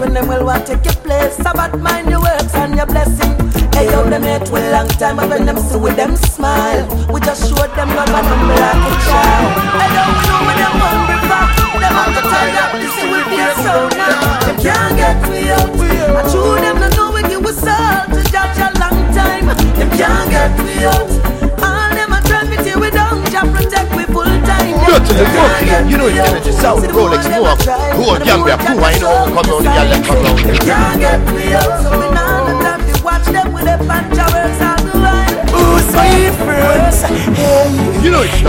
will want to take your place. Bad mind your works and your blessing. Hey, yo, them hate we long time, but when them see with them smile, we just show them love and humble like a child. Hey, yo, we know when them hungry for, them have to tell that this will be so now. Them can't get me up. I true you know it's energy sound, Rolex Moore, who are Gambia, who I know, come on, girl that come on. get me with the. Who's my friends? You know it's.